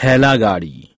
ठेला गाड़ी